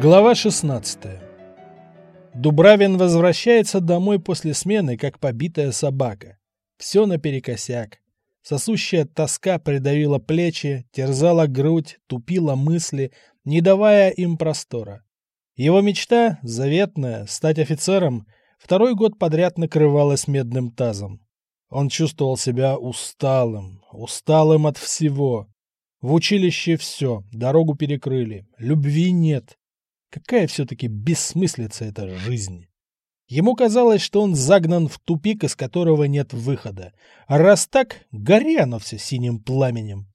Глава 16. Дубравин возвращается домой после смены, как побитая собака. Все наперекосяк. Сосущая тоска придавила плечи, терзала грудь, тупила мысли, не давая им простора. Его мечта, заветная, стать офицером, второй год подряд накрывалась медным тазом. Он чувствовал себя усталым, усталым от всего. В училище все, дорогу перекрыли, любви нет. Какая все-таки бессмыслица эта жизнь? Ему казалось, что он загнан в тупик, из которого нет выхода. А раз так, гори оно все синим пламенем.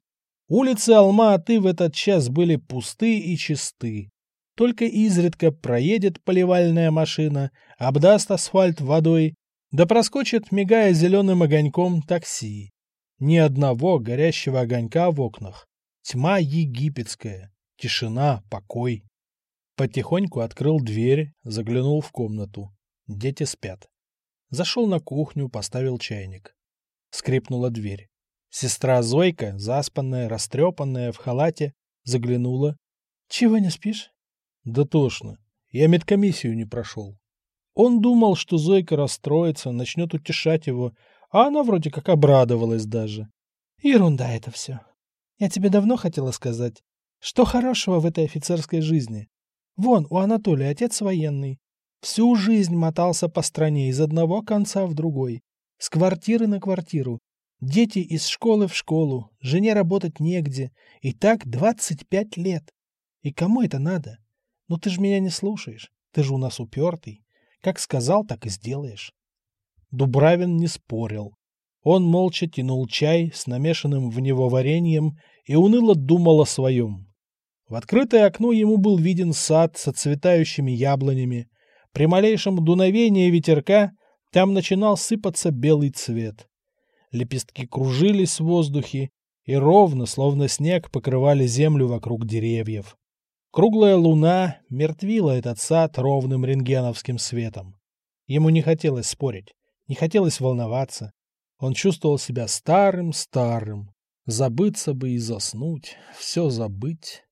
Улицы Алма-Аты в этот час были пусты и чисты. Только изредка проедет поливальная машина, обдаст асфальт водой, да проскочит, мигая зеленым огоньком, такси. Ни одного горящего огонька в окнах. Тьма египетская, тишина, покой. Потихоньку открыл дверь, заглянул в комнату. Дети спят. Зашел на кухню, поставил чайник. Скрипнула дверь. Сестра Зойка, заспанная, растрепанная, в халате, заглянула. — Чего не спишь? — Да тошно. Я медкомиссию не прошел. Он думал, что Зойка расстроится, начнет утешать его, а она вроде как обрадовалась даже. — Ерунда это все. Я тебе давно хотела сказать, что хорошего в этой офицерской жизни. Вон, у Анатолия отец военный. Всю жизнь мотался по стране из одного конца в другой. С квартиры на квартиру. Дети из школы в школу. Жене работать негде. И так 25 лет. И кому это надо? Ну ты же меня не слушаешь. Ты же у нас упертый. Как сказал, так и сделаешь. Дубравин не спорил. Он молча тянул чай с намешанным в него вареньем и уныло думал о своем. В открытое окно ему был виден сад со цветающими яблонями. При малейшем дуновении ветерка там начинал сыпаться белый цвет. Лепестки кружились в воздухе и ровно, словно снег, покрывали землю вокруг деревьев. Круглая луна мертвила этот сад ровным рентгеновским светом. Ему не хотелось спорить, не хотелось волноваться. Он чувствовал себя старым-старым. Забыться бы и заснуть, все забыть.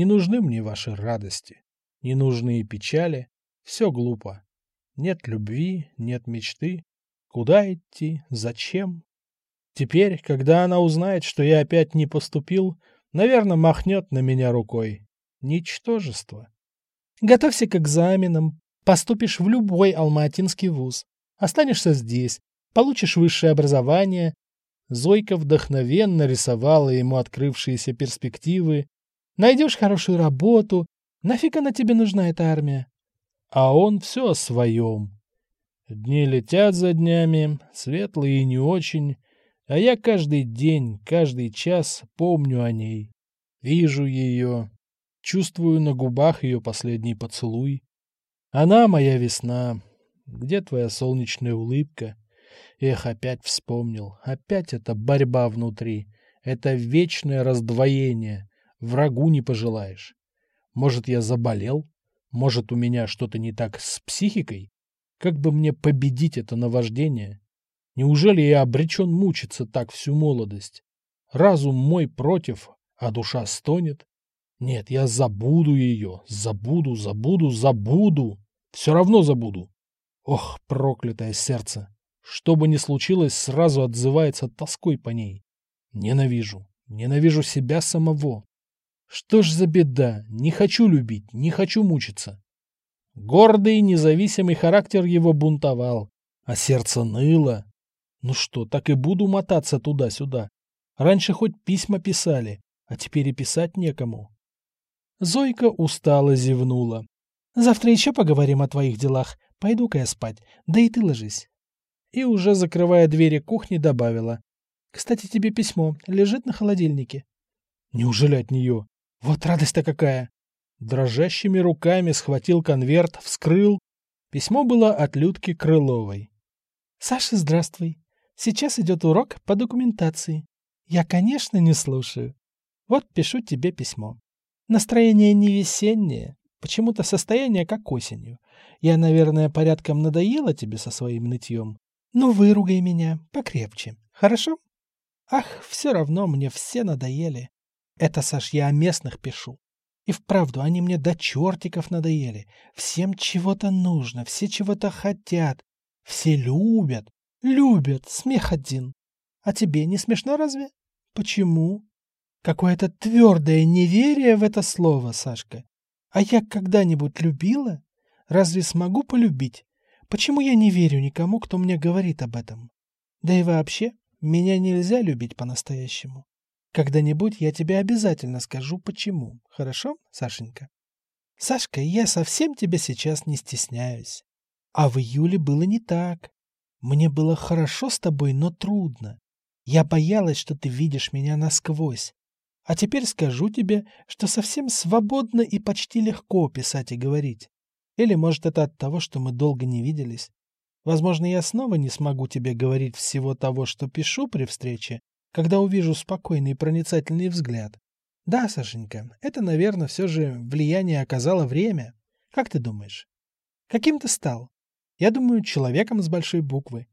Не нужны мне ваши радости, не нужны и печали, все глупо. Нет любви, нет мечты. Куда идти, зачем? Теперь, когда она узнает, что я опять не поступил, наверное, махнет на меня рукой. Ничтожество. Готовься к экзаменам, поступишь в любой алматинский вуз, останешься здесь, получишь высшее образование. Зойка вдохновенно рисовала ему открывшиеся перспективы, Найдешь хорошую работу. Нафиг она тебе нужна, эта армия? А он все о своем. Дни летят за днями, светлые и не очень, а я каждый день, каждый час помню о ней. Вижу ее, чувствую на губах ее последний поцелуй. Она моя весна. Где твоя солнечная улыбка? Эх, опять вспомнил. Опять эта борьба внутри. Это вечное раздвоение врагу не пожелаешь. Может, я заболел? Может, у меня что-то не так с психикой? Как бы мне победить это наваждение? Неужели я обречен мучиться так всю молодость? Разум мой против, а душа стонет? Нет, я забуду ее, забуду, забуду, забуду. Все равно забуду. Ох, проклятое сердце! Что бы ни случилось, сразу отзывается тоской по ней. Ненавижу, ненавижу себя самого. Что ж за беда? Не хочу любить, не хочу мучиться. Гордый, независимый характер его бунтовал, а сердце ныло. Ну что, так и буду мотаться туда-сюда. Раньше хоть письма писали, а теперь и писать некому. Зойка устало зевнула. Завтра еще поговорим о твоих делах. Пойду-ка я спать, да и ты ложись. И уже закрывая двери кухни, добавила. Кстати, тебе письмо лежит на холодильнике. Неужели от нее? Вот радость-то какая! Дрожащими руками схватил конверт, вскрыл. Письмо было от Людки Крыловой. «Саша, здравствуй. Сейчас идет урок по документации. Я, конечно, не слушаю. Вот пишу тебе письмо. Настроение не весеннее, почему-то состояние как осенью. Я, наверное, порядком надоела тебе со своим нытьем. Ну, выругай меня покрепче, хорошо? Ах, все равно мне все надоели. Это, Саш, я о местных пишу. И вправду, они мне до чертиков надоели. Всем чего-то нужно, все чего-то хотят. Все любят. Любят. Смех один. А тебе не смешно разве? Почему? Какое-то твердое неверие в это слово, Сашка. А я когда-нибудь любила? Разве смогу полюбить? Почему я не верю никому, кто мне говорит об этом? Да и вообще, меня нельзя любить по-настоящему. Когда-нибудь я тебе обязательно скажу, почему. Хорошо, Сашенька? Сашка, я совсем тебя сейчас не стесняюсь. А в июле было не так. Мне было хорошо с тобой, но трудно. Я боялась, что ты видишь меня насквозь. А теперь скажу тебе, что совсем свободно и почти легко писать и говорить. Или, может, это от того, что мы долго не виделись. Возможно, я снова не смогу тебе говорить всего того, что пишу при встрече, когда увижу спокойный и проницательный взгляд. Да, Сашенька, это, наверное, все же влияние оказало время. Как ты думаешь? Каким ты стал? Я думаю, человеком с большой буквы.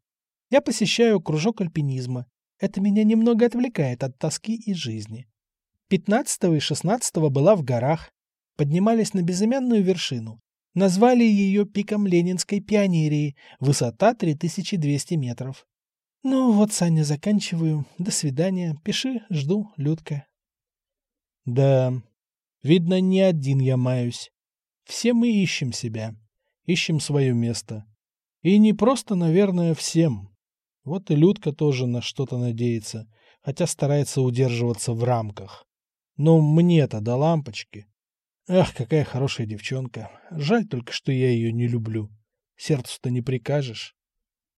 Я посещаю кружок альпинизма. Это меня немного отвлекает от тоски и жизни. 15 и 16 была в горах. Поднимались на безымянную вершину. Назвали ее пиком Ленинской пионерии. Высота 3200 метров. Ну вот, Саня, заканчиваю. До свидания. Пиши, жду, Людка. Да, видно, не один я маюсь. Все мы ищем себя. Ищем свое место. И не просто, наверное, всем. Вот и Людка тоже на что-то надеется, хотя старается удерживаться в рамках. Но мне-то до лампочки. Ах, какая хорошая девчонка. Жаль только, что я ее не люблю. Сердцу-то не прикажешь.